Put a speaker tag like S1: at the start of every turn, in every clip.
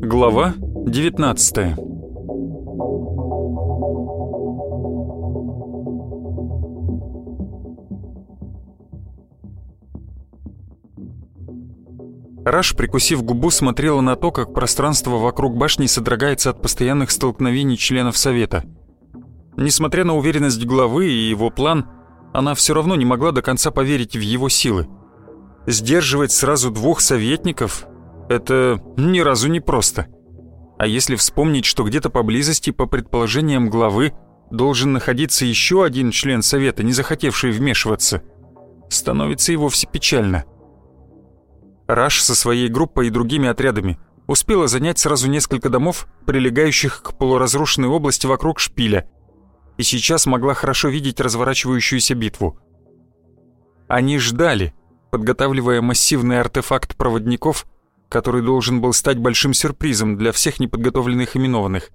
S1: Глава 19 Раш, прикусив губу, смотрела на то, как пространство вокруг башни содрогается от постоянных столкновений членов Совета. Несмотря на уверенность главы и его план, она все равно не могла до конца поверить в его силы. Сдерживать сразу двух советников — это ни разу не просто. А если вспомнить, что где-то поблизости, по предположениям главы, должен находиться еще один член Совета, не захотевший вмешиваться, становится и вовсе печально — Раш со своей группой и другими отрядами успела занять сразу несколько домов, прилегающих к полуразрушенной области вокруг шпиля, и сейчас могла хорошо видеть разворачивающуюся битву. Они ждали, подготавливая массивный артефакт проводников, который должен был стать большим сюрпризом для всех неподготовленных именованных.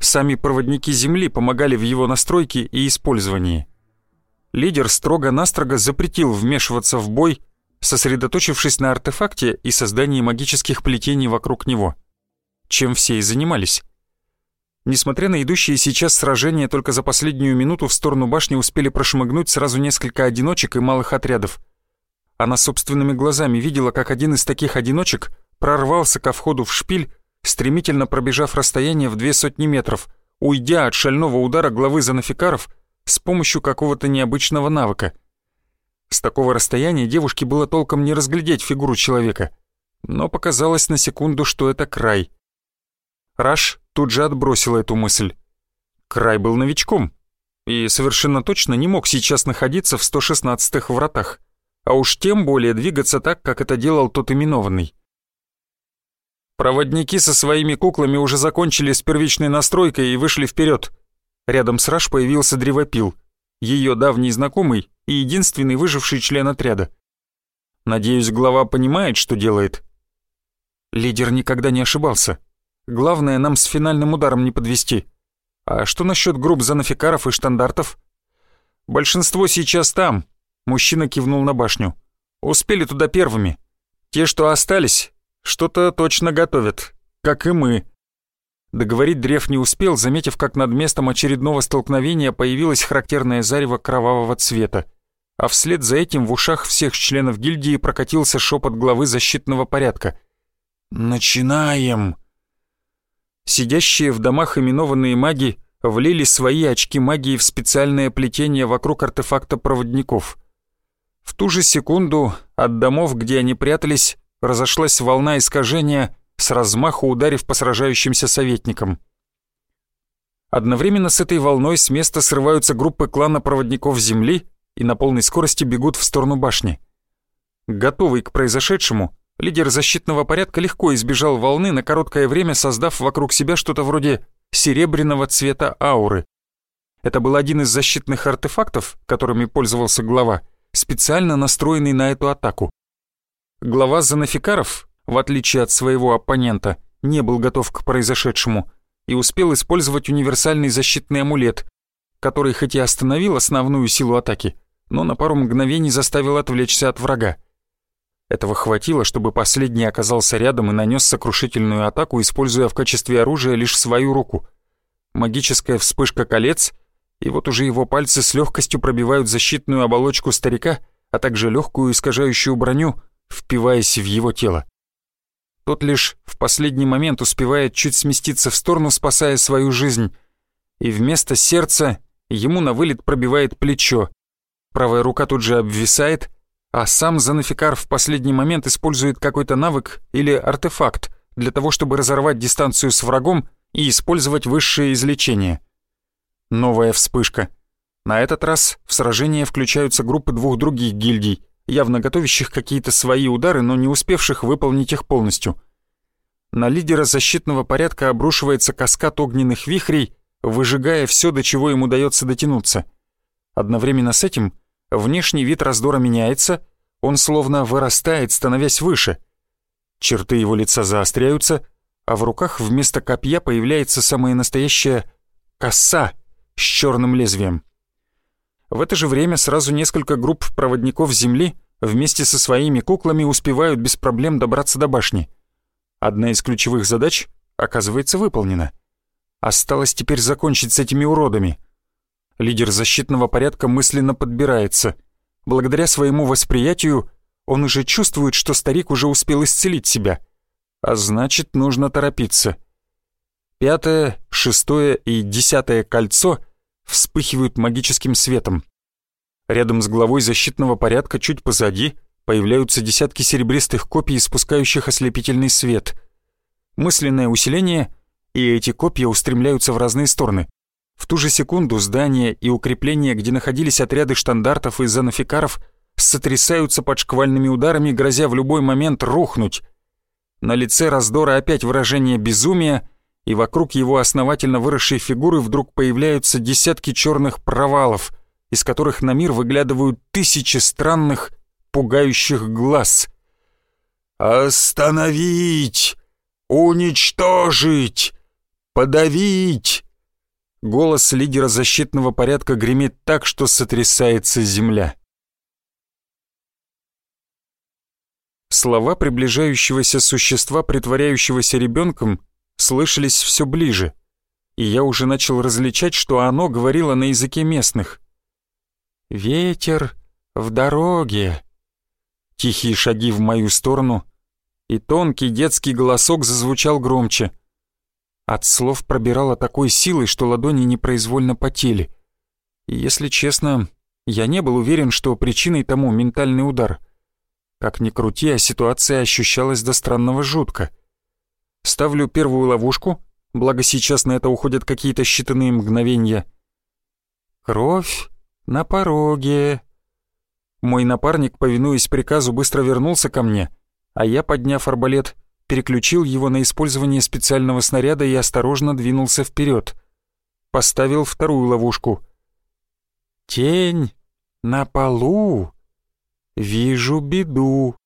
S1: Сами проводники Земли помогали в его настройке и использовании. Лидер строго-настрого запретил вмешиваться в бой сосредоточившись на артефакте и создании магических плетений вокруг него. Чем все и занимались. Несмотря на идущие сейчас сражения, только за последнюю минуту в сторону башни успели прошмыгнуть сразу несколько одиночек и малых отрядов. Она собственными глазами видела, как один из таких одиночек прорвался ко входу в шпиль, стремительно пробежав расстояние в две сотни метров, уйдя от шального удара главы занафикаров с помощью какого-то необычного навыка — с такого расстояния девушке было толком не разглядеть фигуру человека, но показалось на секунду, что это край. Раш тут же отбросил эту мысль. Край был новичком и совершенно точно не мог сейчас находиться в 116-х вратах, а уж тем более двигаться так, как это делал тот именованный. Проводники со своими куклами уже закончили с первичной настройкой и вышли вперед. Рядом с Раш появился древопил, ее давний знакомый и единственный выживший член отряда. Надеюсь, глава понимает, что делает. Лидер никогда не ошибался. Главное, нам с финальным ударом не подвести. А что насчет групп занафикаров и штандартов? Большинство сейчас там. Мужчина кивнул на башню. Успели туда первыми. Те, что остались, что-то точно готовят, как и мы. Договорить Древ не успел, заметив, как над местом очередного столкновения появилось характерное зарево кровавого цвета. А вслед за этим в ушах всех членов гильдии прокатился шепот главы защитного порядка. «Начинаем!» Сидящие в домах именованные маги влили свои очки магии в специальное плетение вокруг артефакта проводников. В ту же секунду от домов, где они прятались, разошлась волна искажения — с размаху ударив по сражающимся советникам. Одновременно с этой волной с места срываются группы клана проводников Земли и на полной скорости бегут в сторону башни. Готовый к произошедшему, лидер защитного порядка легко избежал волны на короткое время, создав вокруг себя что-то вроде серебряного цвета ауры. Это был один из защитных артефактов, которыми пользовался глава, специально настроенный на эту атаку. Глава Занафикаров в отличие от своего оппонента, не был готов к произошедшему и успел использовать универсальный защитный амулет, который хоть и остановил основную силу атаки, но на пару мгновений заставил отвлечься от врага. Этого хватило, чтобы последний оказался рядом и нанес сокрушительную атаку, используя в качестве оружия лишь свою руку. Магическая вспышка колец, и вот уже его пальцы с легкостью пробивают защитную оболочку старика, а также легкую искажающую броню, впиваясь в его тело. Тот лишь в последний момент успевает чуть сместиться в сторону, спасая свою жизнь. И вместо сердца ему на вылет пробивает плечо. Правая рука тут же обвисает, а сам Занафикар в последний момент использует какой-то навык или артефакт для того, чтобы разорвать дистанцию с врагом и использовать высшее излечение. Новая вспышка. На этот раз в сражение включаются группы двух других гильдий — явно готовящих какие-то свои удары, но не успевших выполнить их полностью. На лидера защитного порядка обрушивается каскад огненных вихрей, выжигая все, до чего ему удается дотянуться. Одновременно с этим внешний вид раздора меняется, он словно вырастает, становясь выше. Черты его лица заостряются, а в руках вместо копья появляется самая настоящая коса с черным лезвием. В это же время сразу несколько групп проводников Земли вместе со своими куклами успевают без проблем добраться до башни. Одна из ключевых задач оказывается выполнена. Осталось теперь закончить с этими уродами. Лидер защитного порядка мысленно подбирается. Благодаря своему восприятию он уже чувствует, что старик уже успел исцелить себя. А значит, нужно торопиться. Пятое, шестое и десятое кольцо вспыхивают магическим светом. Рядом с главой защитного порядка чуть позади появляются десятки серебристых копий, испускающих ослепительный свет. Мысленное усиление, и эти копья устремляются в разные стороны. В ту же секунду здания и укрепления, где находились отряды штандартов и занафикаров, сотрясаются под шквальными ударами, грозя в любой момент рухнуть. На лице раздора опять выражение безумия, и вокруг его основательно выросшей фигуры вдруг появляются десятки черных провалов, из которых на мир выглядывают тысячи странных, пугающих глаз. «Остановить! Уничтожить! Подавить!» Голос лидера защитного порядка гремит так, что сотрясается земля. Слова приближающегося существа, притворяющегося ребенком, слышались все ближе, и я уже начал различать, что оно говорило на языке местных. «Ветер в дороге», тихие шаги в мою сторону, и тонкий детский голосок зазвучал громче. От слов пробирало такой силой, что ладони непроизвольно потели. И если честно, я не был уверен, что причиной тому ментальный удар — как ни крути, а ситуация ощущалась до странного жутко. Ставлю первую ловушку, благо сейчас на это уходят какие-то считанные мгновения. Кровь на пороге. Мой напарник, повинуясь приказу, быстро вернулся ко мне, а я, подняв арбалет, переключил его на использование специального снаряда и осторожно двинулся вперед. Поставил вторую ловушку. Тень на полу. «Вижу беду».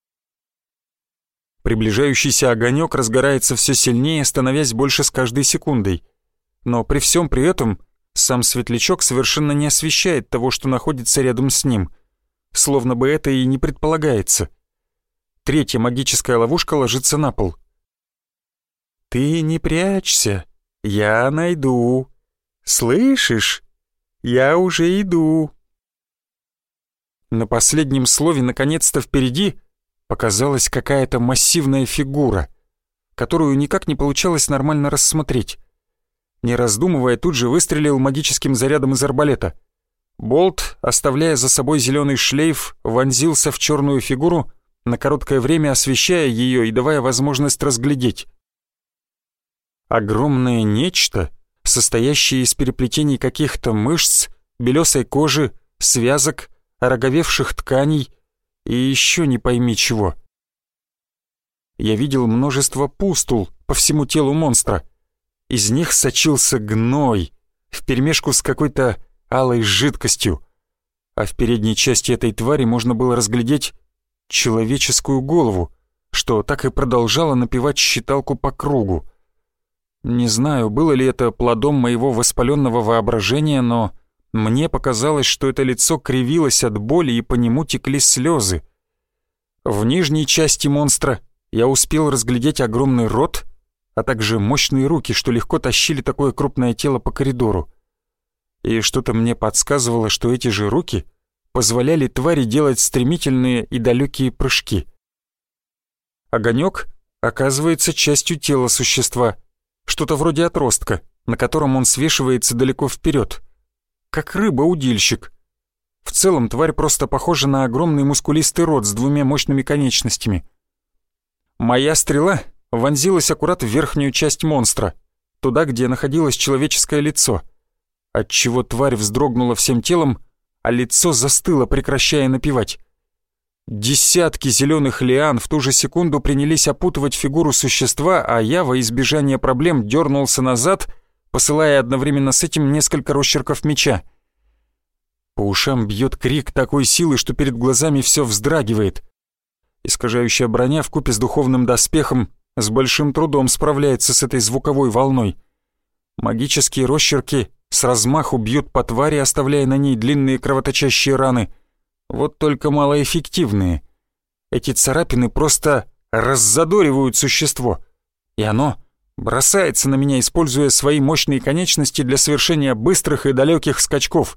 S1: Приближающийся огонек разгорается все сильнее, становясь больше с каждой секундой. Но при всем при этом сам светлячок совершенно не освещает того, что находится рядом с ним, словно бы это и не предполагается. Третья магическая ловушка ложится на пол. «Ты не прячься, я найду. Слышишь? Я уже иду». На последнем слове наконец-то впереди показалась какая-то массивная фигура, которую никак не получалось нормально рассмотреть. Не раздумывая, тут же выстрелил магическим зарядом из арбалета. Болт, оставляя за собой зеленый шлейф, вонзился в черную фигуру, на короткое время освещая ее и давая возможность разглядеть. Огромное нечто, состоящее из переплетений каких-то мышц, белесой кожи, связок, ороговевших тканей и еще не пойми чего. Я видел множество пустул по всему телу монстра. Из них сочился гной, вперемешку с какой-то алой жидкостью, а в передней части этой твари можно было разглядеть человеческую голову, что так и продолжало напевать считалку по кругу. Не знаю, было ли это плодом моего воспаленного воображения, но мне показалось, что это лицо кривилось от боли и по нему текли слезы. В нижней части монстра я успел разглядеть огромный рот, а также мощные руки, что легко тащили такое крупное тело по коридору. И что-то мне подсказывало, что эти же руки позволяли твари делать стремительные и далекие прыжки. Огонек оказывается частью тела существа, что-то вроде отростка, на котором он свешивается далеко вперед как рыба-удильщик. В целом тварь просто похожа на огромный мускулистый рот с двумя мощными конечностями. Моя стрела вонзилась аккурат в верхнюю часть монстра, туда, где находилось человеческое лицо, отчего тварь вздрогнула всем телом, а лицо застыло, прекращая напевать. Десятки зеленых лиан в ту же секунду принялись опутывать фигуру существа, а я во избежание проблем дернулся назад — посылая одновременно с этим несколько росчерков меча. По ушам бьет крик такой силы, что перед глазами все вздрагивает. Искажающая броня в купе с духовным доспехом с большим трудом справляется с этой звуковой волной. Магические росчерки с размаху бьют по твари, оставляя на ней длинные кровоточащие раны. Вот только малоэффективные. Эти царапины просто раззадоривают существо. И оно бросается на меня, используя свои мощные конечности для совершения быстрых и далеких скачков.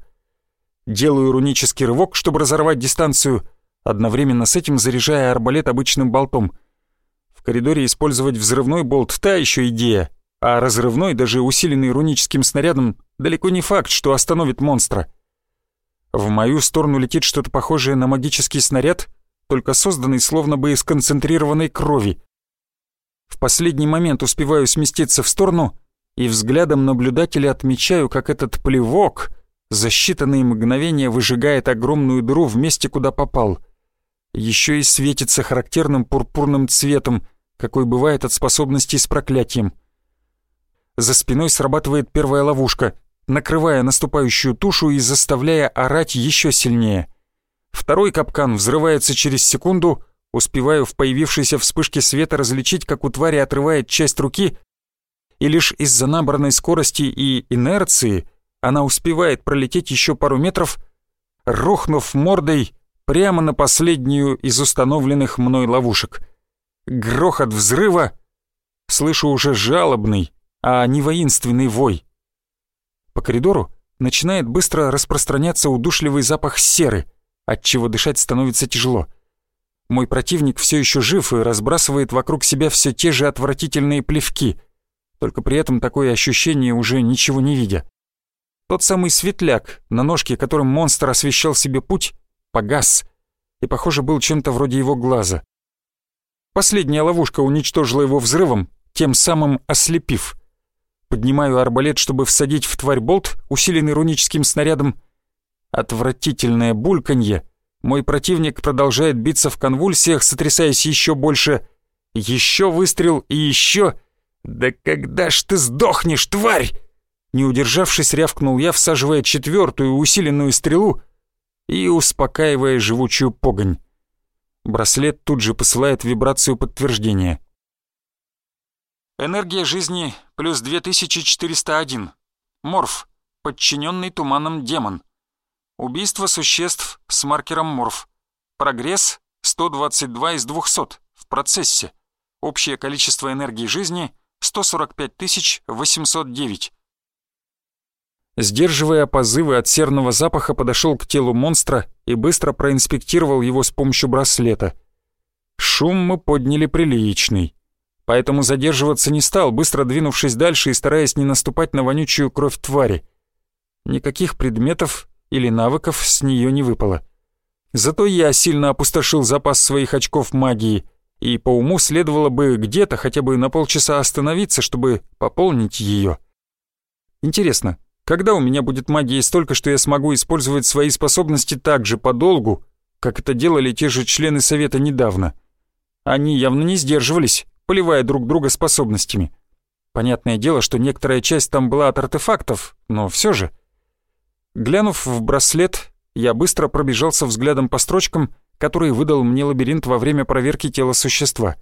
S1: Делаю рунический рывок, чтобы разорвать дистанцию, одновременно с этим заряжая арбалет обычным болтом. В коридоре использовать взрывной болт — та еще идея, а разрывной, даже усиленный руническим снарядом, далеко не факт, что остановит монстра. В мою сторону летит что-то похожее на магический снаряд, только созданный словно бы из концентрированной крови. В последний момент успеваю сместиться в сторону и взглядом наблюдателя отмечаю, как этот плевок за считанные мгновения выжигает огромную дыру в месте, куда попал. Еще и светится характерным пурпурным цветом, какой бывает от способностей с проклятием. За спиной срабатывает первая ловушка, накрывая наступающую тушу и заставляя орать еще сильнее. Второй капкан взрывается через секунду, успеваю в появившейся вспышке света различить, как у твари отрывает часть руки, и лишь из-за набранной скорости и инерции она успевает пролететь еще пару метров, рухнув мордой прямо на последнюю из установленных мной ловушек. Грохот взрыва слышу уже жалобный, а не воинственный вой. По коридору начинает быстро распространяться удушливый запах серы, от чего дышать становится тяжело. Мой противник все еще жив и разбрасывает вокруг себя все те же отвратительные плевки, только при этом такое ощущение уже ничего не видя. Тот самый светляк, на ножке которым монстр освещал себе путь, погас и, похоже, был чем-то вроде его глаза. Последняя ловушка уничтожила его взрывом, тем самым ослепив. Поднимаю арбалет, чтобы всадить в тварь болт, усиленный руническим снарядом. Отвратительное бульканье. Мой противник продолжает биться в конвульсиях, сотрясаясь еще больше. Еще выстрел и еще... «Да когда ж ты сдохнешь, тварь!» Не удержавшись, рявкнул я, всаживая четвертую усиленную стрелу и успокаивая живучую погонь. Браслет тут же посылает вибрацию подтверждения. Энергия жизни плюс 2401. Морф, подчиненный туманом демон. Убийство существ с маркером морф. Прогресс 122 из 200 в процессе. Общее количество энергии жизни 145 809. Сдерживая позывы от серного запаха, подошел к телу монстра и быстро проинспектировал его с помощью браслета. Шум мы подняли приличный поэтому задерживаться не стал, быстро двинувшись дальше и стараясь не наступать на вонючую кровь твари. Никаких предметов или навыков с нее не выпало. Зато я сильно опустошил запас своих очков магии, и по уму следовало бы где-то хотя бы на полчаса остановиться, чтобы пополнить ее. Интересно, когда у меня будет магии столько, что я смогу использовать свои способности так же подолгу, как это делали те же члены Совета недавно? Они явно не сдерживались, поливая друг друга способностями. Понятное дело, что некоторая часть там была от артефактов, но все же. Глянув в браслет, я быстро пробежался взглядом по строчкам, которые выдал мне лабиринт во время проверки тела существа.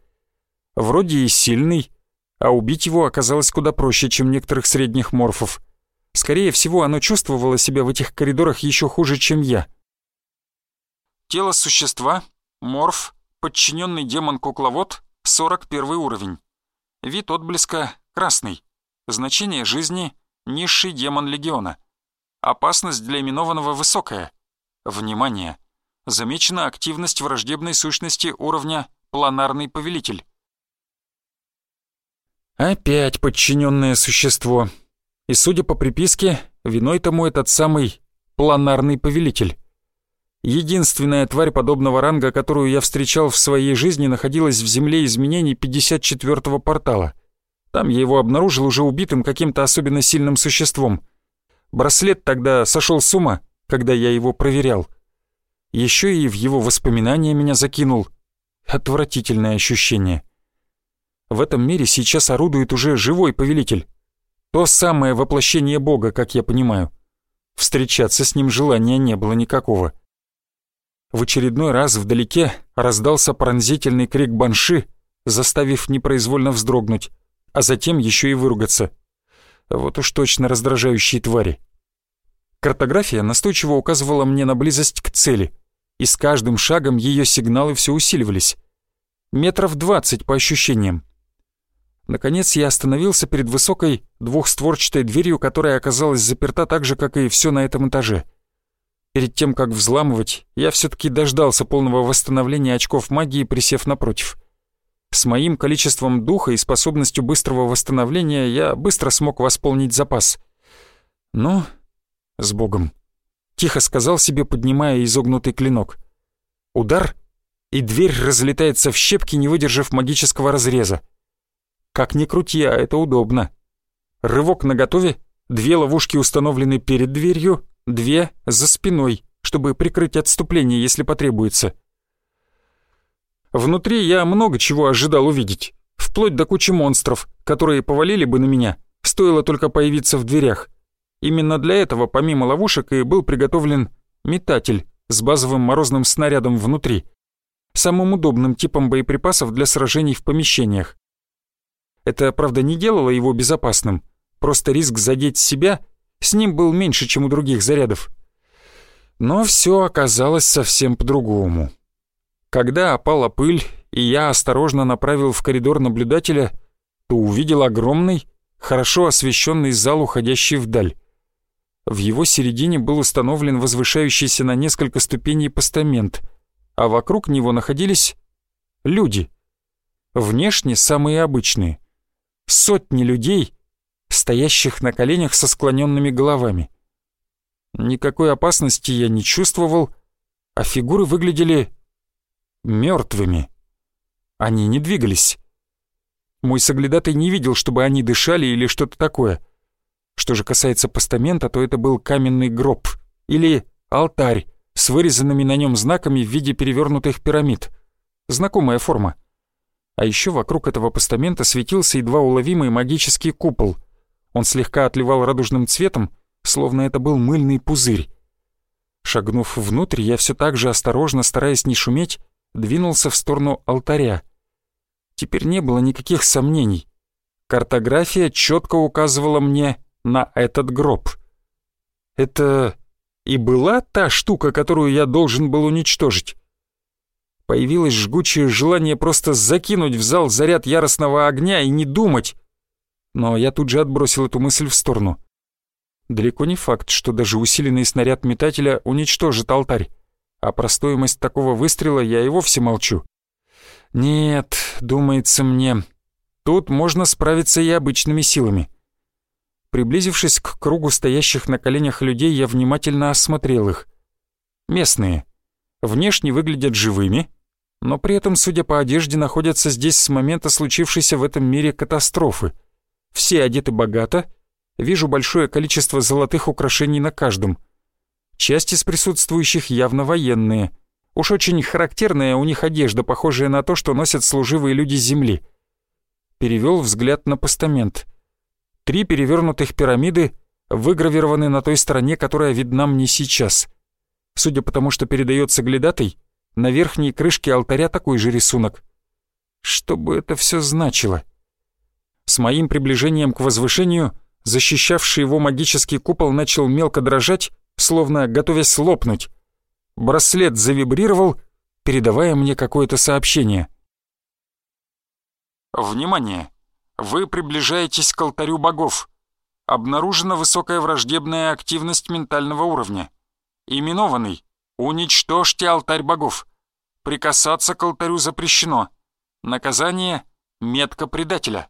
S1: Вроде и сильный, а убить его оказалось куда проще, чем некоторых средних морфов. Скорее всего, оно чувствовало себя в этих коридорах еще хуже, чем я. Тело существа, морф, подчиненный демон-кукловод, 41 уровень. Вид отблеска – красный. Значение жизни – низший демон легиона. Опасность для именованного высокая. Внимание! Замечена активность враждебной сущности уровня «Планарный повелитель». Опять подчиненное существо. И судя по приписке, виной тому этот самый «Планарный повелитель». Единственная тварь подобного ранга, которую я встречал в своей жизни, находилась в земле изменений 54-го портала. Там я его обнаружил уже убитым каким-то особенно сильным существом. Браслет тогда сошел с ума, когда я его проверял. Еще и в его воспоминания меня закинул. Отвратительное ощущение. В этом мире сейчас орудует уже живой повелитель. То самое воплощение Бога, как я понимаю. Встречаться с ним желания не было никакого. В очередной раз вдалеке раздался пронзительный крик банши, заставив непроизвольно вздрогнуть, а затем еще и выругаться. Вот уж точно раздражающие твари. Картография настойчиво указывала мне на близость к цели, и с каждым шагом ее сигналы все усиливались. Метров двадцать по ощущениям. Наконец я остановился перед высокой двухстворчатой дверью, которая оказалась заперта так же, как и все на этом этаже. Перед тем, как взламывать, я все-таки дождался полного восстановления очков магии, присев напротив. С моим количеством духа и способностью быстрого восстановления я быстро смог восполнить запас. Ну, с Богом. Тихо сказал себе, поднимая изогнутый клинок. Удар, и дверь разлетается в щепки, не выдержав магического разреза. Как ни крути, а это удобно. Рывок наготове, две ловушки установлены перед дверью, две за спиной, чтобы прикрыть отступление, если потребуется. Внутри я много чего ожидал увидеть, вплоть до кучи монстров, которые повалили бы на меня, стоило только появиться в дверях. Именно для этого, помимо ловушек, и был приготовлен метатель с базовым морозным снарядом внутри, самым удобным типом боеприпасов для сражений в помещениях. Это, правда, не делало его безопасным, просто риск задеть себя с ним был меньше, чем у других зарядов. Но все оказалось совсем по-другому. Когда опала пыль, и я осторожно направил в коридор наблюдателя, то увидел огромный, хорошо освещенный зал, уходящий вдаль. В его середине был установлен возвышающийся на несколько ступеней постамент, а вокруг него находились люди. Внешне самые обычные. Сотни людей, стоящих на коленях со склоненными головами. Никакой опасности я не чувствовал, а фигуры выглядели мертвыми. Они не двигались. Мой соглядатый не видел, чтобы они дышали или что-то такое. Что же касается постамента, то это был каменный гроб или алтарь с вырезанными на нем знаками в виде перевернутых пирамид. Знакомая форма. А еще вокруг этого постамента светился едва уловимый магический купол. Он слегка отливал радужным цветом, словно это был мыльный пузырь. Шагнув внутрь, я все так же осторожно, стараясь не шуметь, двинулся в сторону алтаря. Теперь не было никаких сомнений. Картография четко указывала мне на этот гроб. Это и была та штука, которую я должен был уничтожить. Появилось жгучее желание просто закинуть в зал заряд яростного огня и не думать. Но я тут же отбросил эту мысль в сторону. Далеко не факт, что даже усиленный снаряд метателя уничтожит алтарь. А про стоимость такого выстрела я и вовсе молчу. Нет, думается мне, тут можно справиться и обычными силами. Приблизившись к кругу стоящих на коленях людей, я внимательно осмотрел их. Местные. Внешне выглядят живыми, но при этом, судя по одежде, находятся здесь с момента случившейся в этом мире катастрофы. Все одеты богато, вижу большое количество золотых украшений на каждом. Часть из присутствующих явно военные. Уж очень характерная у них одежда, похожая на то, что носят служивые люди земли. Перевел взгляд на постамент. Три перевернутых пирамиды выгравированы на той стороне, которая видна мне сейчас. Судя по тому, что передается глядатый, на верхней крышке алтаря такой же рисунок. Что бы это все значило? С моим приближением к возвышению, защищавший его магический купол начал мелко дрожать, словно готовясь лопнуть. Браслет завибрировал, передавая мне какое-то сообщение. «Внимание! Вы приближаетесь к алтарю богов. Обнаружена высокая враждебная активность ментального уровня. Именованный. Уничтожьте алтарь богов. Прикасаться к алтарю запрещено. Наказание — метка предателя».